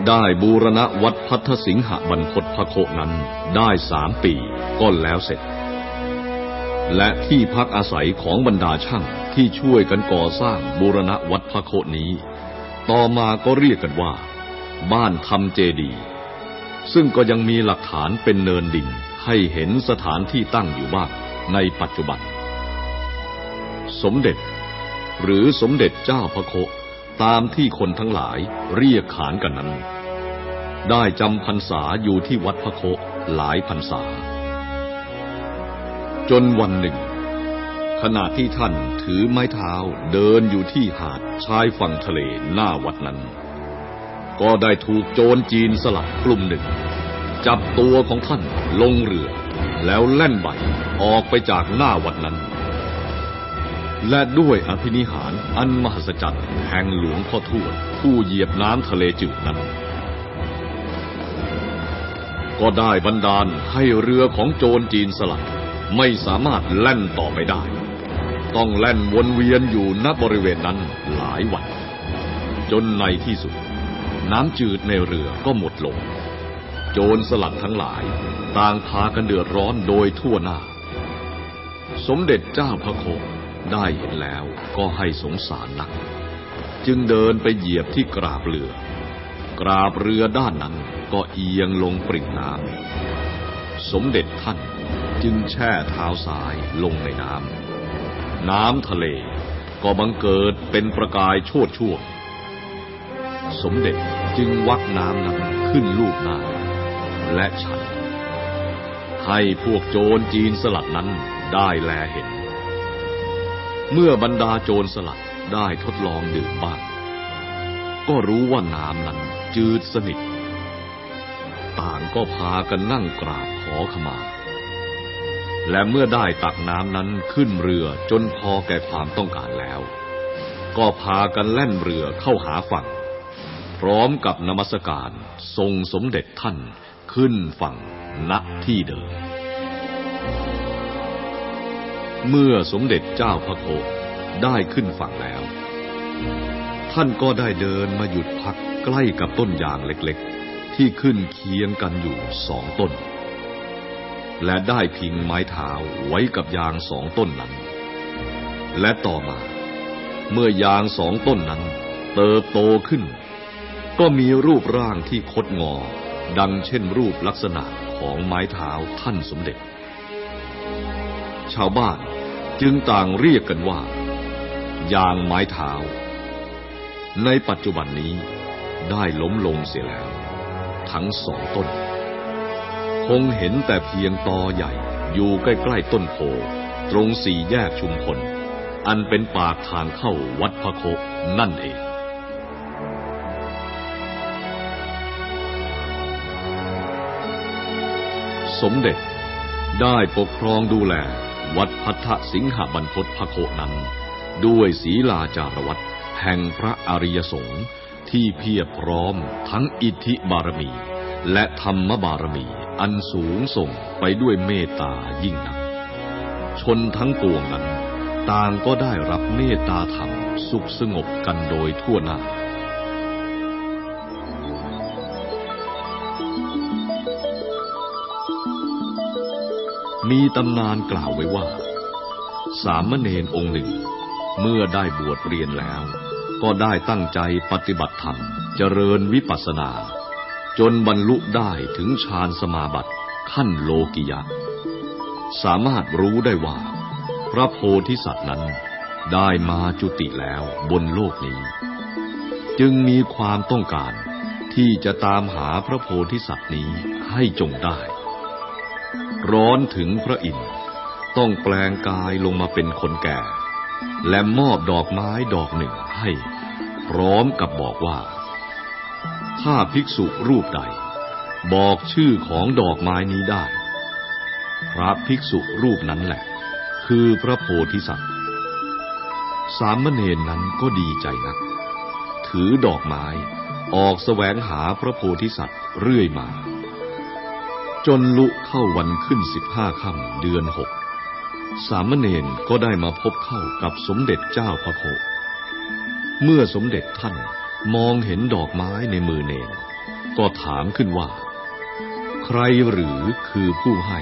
ได้บูรณะวัดพัทธสิงหบรรพตพระโคนั้นได้สามปีก็แล้วเสร็จ และที่พักอาศัยของบรรดาช่างที่ช่วยกันก่อสร้างบูรณะวัดพระโคนี้ ต่อมาก็เรียกกันว่า บ้านทำเจดีซึ่งก็ยังมีหลักฐานเป็นเนินดินให้เห็นสถานที่ตั้งอยู่บ้างในปัจจุบัน สมเด็จ หรือสมเด็จเจ้าพระโค ตามที่คนทั้งหลายเรียกขานกันนั้น ได้จำพรรษาอยู่ที่วัดพระโคหลายพรรษา จนวันหนึ่ง ขณะที่ท่านถือไม้เท้าเดินอยู่ที่หาดชายฝั่งทะเลหน้าวัดนั้น ก็ได้ถูกโจรจีนสลับกลุ่มหนึ่ง จับตัวของท่านลงเรือ แล้วแล่นใบออกไปจากหน้าวัดนั้น และด้วยอภินิหารอันมหัศจรรย์แห่งหลวงพ่อทวดผู้เหยียบน้ำทะเลจืดนั้น ก็ได้บันดาลให้เรือของโจรจีนสลัดไม่สามารถแล่นต่อไปได้ ต้องแล่นวนเวียนอยู่ณบริเวณนั้นหลายวัน จนในที่สุด น้ำจืดในเรือก็หมดลง โจรสลัดทั้งหลายต่างพากันเดือดร้อนโดยทั่วหน้า สมเด็จเจ้าพระโค ได้เห็นแล้วก็ให้สงสารนัก จึงเดินไปเหยียบที่กราบเรือ กราบเรือด้านนั้นก็เอียงลงปริ่มน้ำสมเด็จท่านจึงแช่เท้าซ้ายลงในน้ำน้ำทะเลก็บังเกิดเป็นประกายโชดช่วง สมเด็จจึงวักน้ำนั้นขึ้นลูบหน้า และฉัน ให้พวกโจรจีนสลัดนั้นได้แลเห็น เมื่อบรรดาโจรสลัดได้ทดลองดื่มบ้าง ก็รู้ว่าน้ำนั้นจืดสนิท ต่างก็พากันนั่งกราบขอขมา และเมื่อได้ตักน้ำนั้นขึ้นเรือจนพอแก่ความต้องการแล้ว ก็พากันแล่นเรือเข้าหาฝั่ง พร้อมกับนมัสการทรงสมเด็จท่านขึ้นฝั่งณที่เดิม เมื่อสมเด็จเจ้าพระโคได้ขึ้นฝั่งแล้ว ท่านก็ได้เดินมาหยุดพักใกล้กับต้นยางเล็กๆ ที่ขึ้นเคียงกันอยู่สองต้น และได้พิงไม้เท้าไว้กับยางสองต้นนั้น และต่อมา เมื่อยางสองต้นนั้นเติบโตขึ้น ก็มีรูปร่างที่คดงอ ดังเช่นรูปลักษณะของไม้เท้าท่านสมเด็จ ชาวบ้าน จึงต่างเรียกกันว่า ยางไม้เท้า ในปัจจุบันนี้ได้ล้มลงเสียแล้ว ทั้งสองต้น คงเห็นแต่เพียงตอใหญ่อยู่ใกล้ๆต้นโพตรงสี่แยกชุมพล อันเป็นปากทางเข้าวัดพระโคนั่นเองสมเด็จได้ปกครองดูแล วัดพัทธสิงหบรรพตพระโคนั้น ด้วยศีลาจารวัตแห่งพระอริยสงฆ์ที่เพียบพร้อมทั้งอิทธิบารมี และธรรมบารมีอันสูงส่งไปด้วยเมตตายิ่งนัก ชนทั้งปวงนั้น ต่างก็ได้รับเมตตาธรรมสุขสงบกันโดยทั่วหน้า มีตำนานกล่าวไว้ว่า สามเณรองค์หนึ่ง เมื่อได้บวชเรียนแล้ว ก็ได้ตั้งใจปฏิบัติธรรมเจริญวิปัสสนา จนบรรลุได้ถึงฌานสมาบัติขั้นโลกิยะ สามารถรู้ได้ว่า พระโพธิสัตว์นั้นได้มาจุติแล้วบนโลกนี้ จึงมีความต้องการที่จะตามหาพระโพธิสัตว์นี้ให้จงได้ ร้อนถึงพระอินทร์ต้องแปลงกายลงมาเป็นคนแก่ และมอบดอกไม้ดอกหนึ่งให้ พร้อมกับบอกว่า ถ้าภิกษุรูปใด บอกชื่อของดอกไม้นี้ได้ พระภิกษุรูปนั้นแหละ คือพระโพธิสัตว์ สามเณรนั้นก็ดีใจนัก ถือดอกไม้ออกแสวงหาพระโพธิสัตว์เรื่อยมา จนลุเข้าวันขึ้นสิบห้าค่ำเดือนหก สามเณรก็ได้มาพบเข้ากับสมเด็จเจ้าพระโค เมื่อสมเด็จท่านมองเห็นดอกไม้ในมือเนรก็ถามขึ้นว่า ใครหรือคือผู้ให้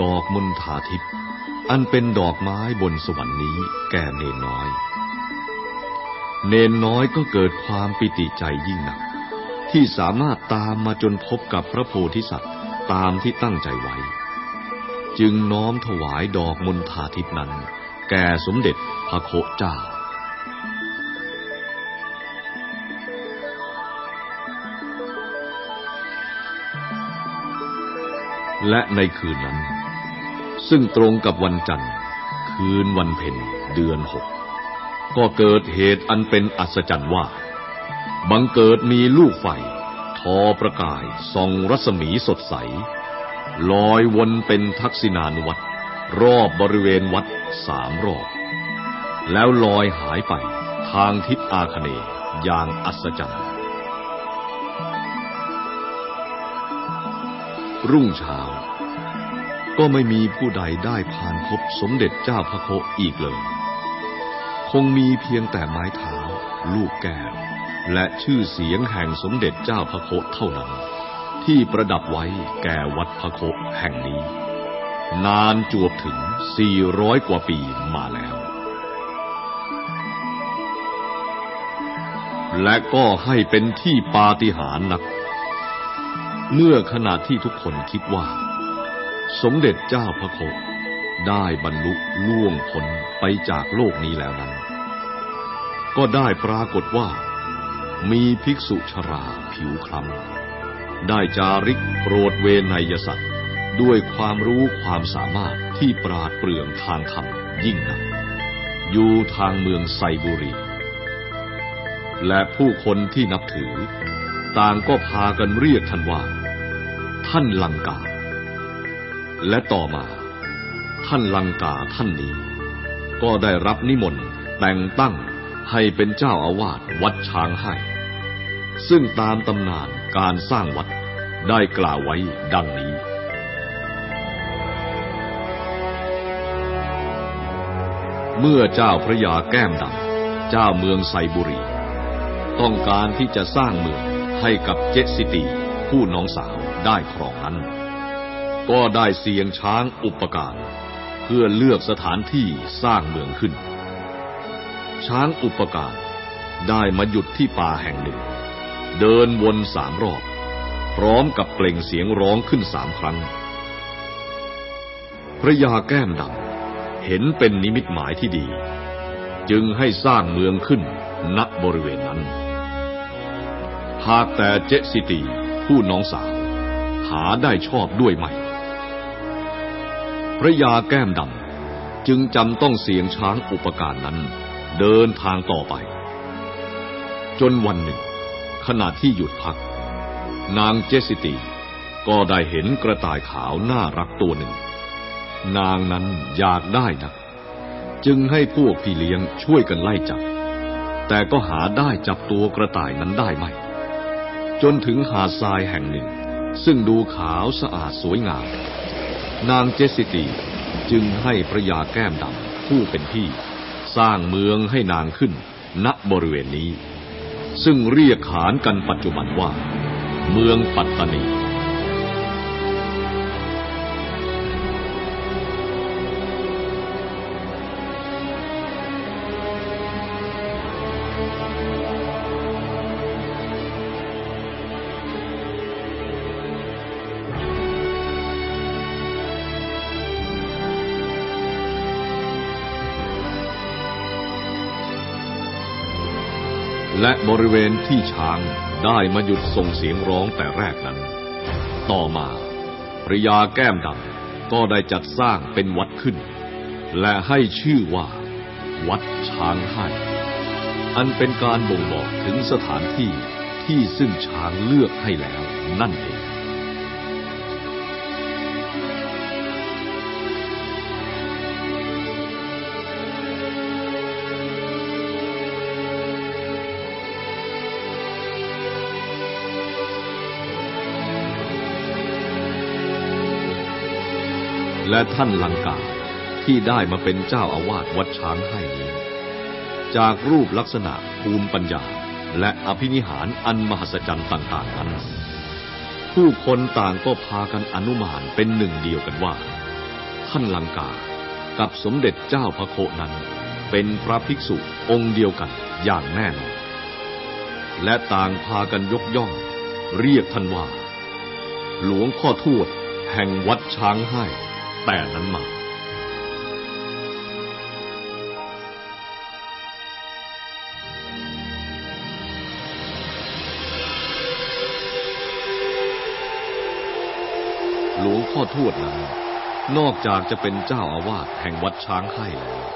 ดอกมณฑาทิพย์อันเป็นดอกไม้บนสวรรค์นี้แก่เนนน้อย เนนน้อยก็เกิดความปิติใจยิ่งหนัก ที่สามารถตามมาจนพบกับพระโพธิสัตว์ ตามที่ตั้งใจไว้ จึงน้อมถวายดอกมณฑาทิพนั้น แก่สมเด็จพระโคเจ้าและในคืนนั้น ซึ่งตรงกับวันจันทร์ คืนวันเพ็ญเดือนหก ก็เกิดเหตุอันเป็นอัศจรรย์ว่า บังเกิดมีลูกไฟ ทอประกายส่องรัศมีสดใส ลอยวนเป็นทักษิณานุวัตรรอบบริเวณวัดสามรอบ แล้วลอยหายไปทางทิศอาคเนย์อย่างอัศจรรย์ รุ่งเช้า ก็ไม่มีผู้ใดได้ผ่านพบสมเด็จเจ้าพระโคอีกเลย คงมีเพียงแต่ไม้เท้า ลูกแก้ว และชื่อเสียงแห่งสมเด็จเจ้าพระโคเท่านั้น ที่ประดับไว้แก่วัดพระโคแห่งนี้ นานจวบถึง 400 กว่าปีมาแล้ว และก็ให้เป็นที่ปาฏิหาริย์นัก เมื่อขณะที่ทุกคนคิดว่า สมเด็จเจ้าพระโคได้บรรลุล่วงพ้นไปจากโลกนี้แล้วนั้น ก็ได้ปรากฏว่า มีภิกษุชราผิวคล้ำ ได้จาริกโปรดเวนยสัตว์ ด้วยความรู้ความสามารถที่ปราดเปรื่องทางธรรมยิ่งนัก อยู่ทางเมืองไซบุรี และผู้คนที่นับถือ ต่างก็พากันเรียกท่านว่า ท่านลังกา และต่อมา ท่านลังกาท่านนี้ ก็ได้รับนิมนต์แต่งตั้งให้เป็นเจ้าอาวาสวัดช้างให้ ซึ่งตามตำนานการสร้างวัดได้กล่าวไว้ดังนี้ เมื่อเจ้าพระยาแก้มดำเจ้าเมืองไซบุรี ต้องการที่จะสร้างเมืองให้กับเจสิตีผู้น้องสาวได้ครองนั้น ก็ได้เสียงช้างอุปการเพื่อเลือกสถานที่สร้างเมืองขึ้น ช้างอุปการได้มาหยุดที่ป่าแห่งหนึ่ง เดินวนสามรอบ พร้อมกับเปล่งเสียงร้องขึ้นสามครั้ง พระยาแก้มดำเห็นเป็นนิมิตหมายที่ดี จึงให้สร้างเมืองขึ้นณบริเวณนั้น หากแต่เจสิตีผู้น้องสาว หาได้ชอบด้วยไหม พระยาแก้มดำจึงจำต้องเสียงช้างอุปการนั้น เดินทางต่อไป จนวันหนึ่ง ขณะที่หยุดพัก นางเจสิตีก็ได้เห็นกระต่ายขาวน่ารักตัวหนึ่ง นางนั้นอยากได้นัก จึงให้พวกพี่เลี้ยงช่วยกันไล่จับ แต่ก็หาได้จับตัวกระต่ายนั้นได้ไหมจนถึงหาดทรายแห่งหนึ่ง ซึ่งดูขาวสะอาดสวยงาม นางเจสิตีจึงให้พระยาแก้มดำผู้เป็นพี่ สร้างเมืองให้นางขึ้นณบริเวณนี้ ซึ่งเรียกขานกันปัจจุบันว่า เมืองปัตตานี และบริเวณที่ช้างได้มาหยุดส่งเสียงร้องแต่แรกนั้น ต่อมาพระยาแก้มดำก็ได้จัดสร้างเป็นวัดขึ้น และให้ชื่อว่า วัดช้างให้อันเป็นการบ่งบอกถึงสถานที่ที่ซึ่งช้างเลือกให้แล้วนั่นเอง และท่านลังกาที่ได้มาเป็นเจ้าอาวาสวัดช้างให้นี้ จากรูปลักษณะภูมิปัญญาและอภินิหารอันมหัศจรรย์ต่าง ๆ นั้น ผู้คนต่างก็พากันอนุมานเป็นหนึ่งเดียวกันว่า ท่านลังกากับสมเด็จเจ้าพระโคนั้น เป็นพระภิกษุองค์เดียวกันอย่างแน่นอนและต่างพากันยกย่อง เรียกท่านว่า หลวงพ่อทวดแห่งวัดช้างให้ แต่นั้นมาหลวงพ่อทวดนั้น นอกจากจะเป็นเจ้าอาวาสแห่งวัดช้างให้แล้ว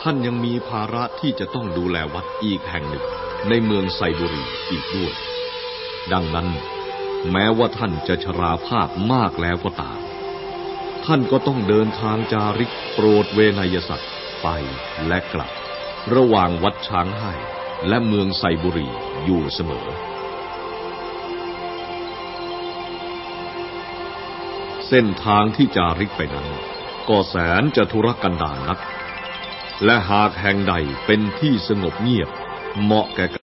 ท่านยังมีภาระที่จะต้องดูแลวัดอีกแห่งหนึ่ง ในเมืองไซบุรีอีกด้วย ดังนั้น แม้ว่าท่านจะชราภาพมากแล้วก็ตาม ท่านก็ต้องเดินทางจาริกโปรดเวนยสัตว์ไปและกลับ ระหว่างวัดช้างให้และเมืองไซบุรีอยู่เสมอ เส้นทางที่จาริกไปนั้น ก็แสนจะทุรกันดารนัก และหากแห่งใดเป็นที่สงบเงียบเหมาะแก่